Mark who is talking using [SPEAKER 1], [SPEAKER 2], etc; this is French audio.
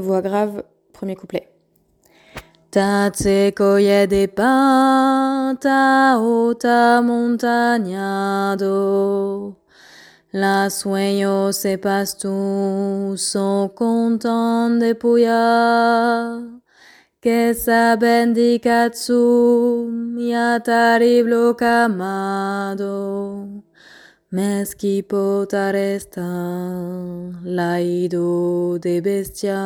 [SPEAKER 1] voix grave, premier couplet. Tatse coye de ta ota montagnado. Las sueños se pastu son content de puya. Que sa bendicatsu ya terrible camado. Meski potaresta laido de bestia.